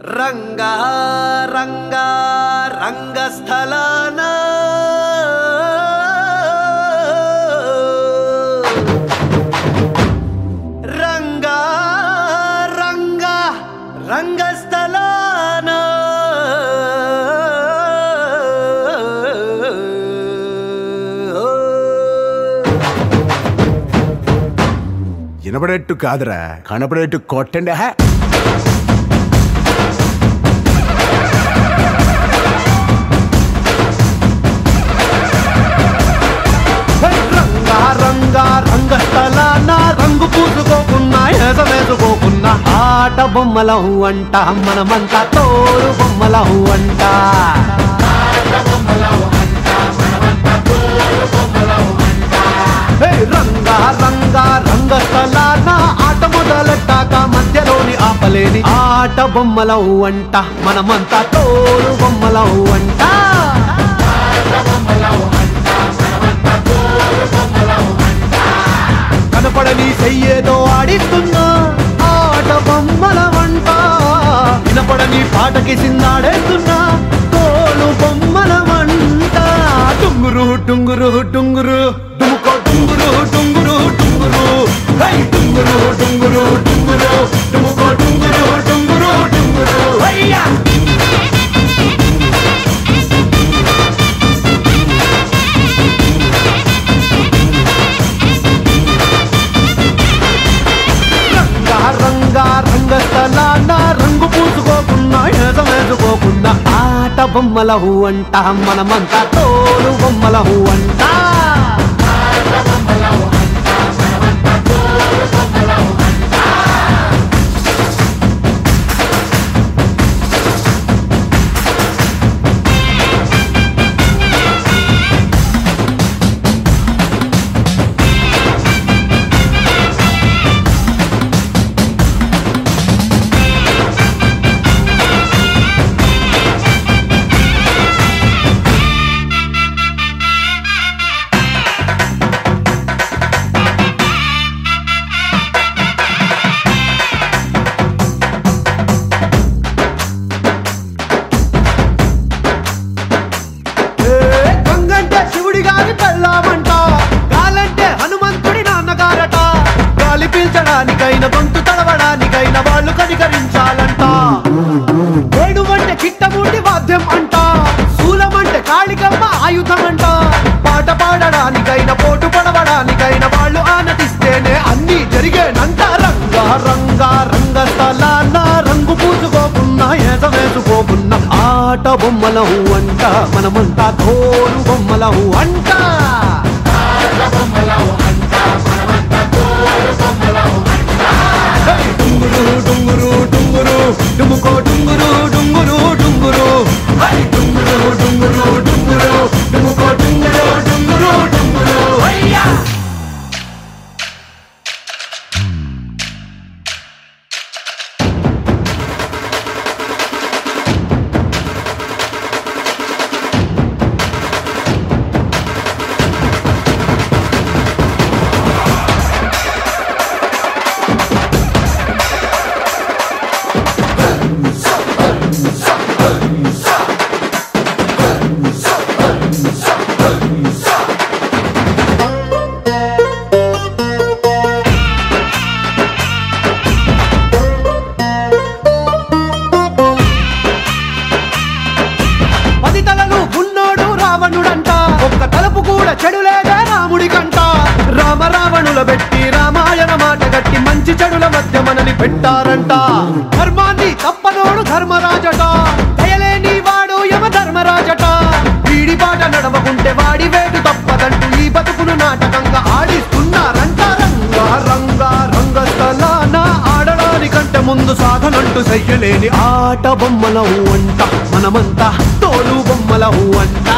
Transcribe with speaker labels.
Speaker 1: రంగ రంగ రంగస్థలాన. రంగ రంగ రంగస్థలాన.
Speaker 2: వినపడేట్టు కాదురా కనపడేట్టు కొట్టండి హే
Speaker 1: ఆట అంట మనమంతా తోడు బొమ్మలం అంట. హే, రంగా రంగా రంగస్థలాన ఆట మొదలెట్టాక మధ్యలోని ఆపలేని ఆట బొమ్మలవు అంట మనమంతా తోరు బొమ్మలవు అంట. బొమ్మలవు ఈ పాటకి సిందాడేస్తున్నా తోలు బొమ్మల వంట. టుంగురు టుంగురు టుంగురు. డుముకో టుంగురు టుంగురు టుంగురు హై టుంగురు టుంగురు టుంగురు డుముకో టుంగురు టుంగురు టుంగురు హయ్యా! రంగా రంగా రంగస్థలాన రంగు పూసుకో ఏదం ఆట ఆట బొమ్మలహు అంట మనమంతా బొమ్మల పువ్వు అంట. గాలి గొంతు తడవడానికైన వాళ్ళు కనికరించాలంట. ఏడువంటే కిట్టముండి వాద్యం అంట శూలమంటే కాళికమ్మ ఆయుధం అంట పాట పాడడానికైనా పోటు పడవడానికైన వాళ్ళు ఆనందిస్తేనే అన్ని జరిగేనంట. రంగా రంగా రంగస్థలాన రంగు పూసుకోకున్నా ఏస వేసుకోకున్నా. ఆట బొమ్మలవు అంట మనమంతా తోలు బొమ్మలవు అంట. పెట్టారంట. ధర్మాన్ని తప్పనోడు ధర్మరాజట. దయలేని వాడు యమ ధర్మరాజట వీడి బాట నడవకుంటే వాడి వేడు తప్పదంటూ ఈ బతుకును నాటకంగా ఆడిస్తున్నారంట రంగా రంగా రంగస్థలాన ఆడడానికంటే ముందు సాధనంటూ చెయ్యలేని ఆట బొమ్మలవు అంట. మనమంతా తోలు బొమ్మలవు అంట.